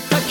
the touch.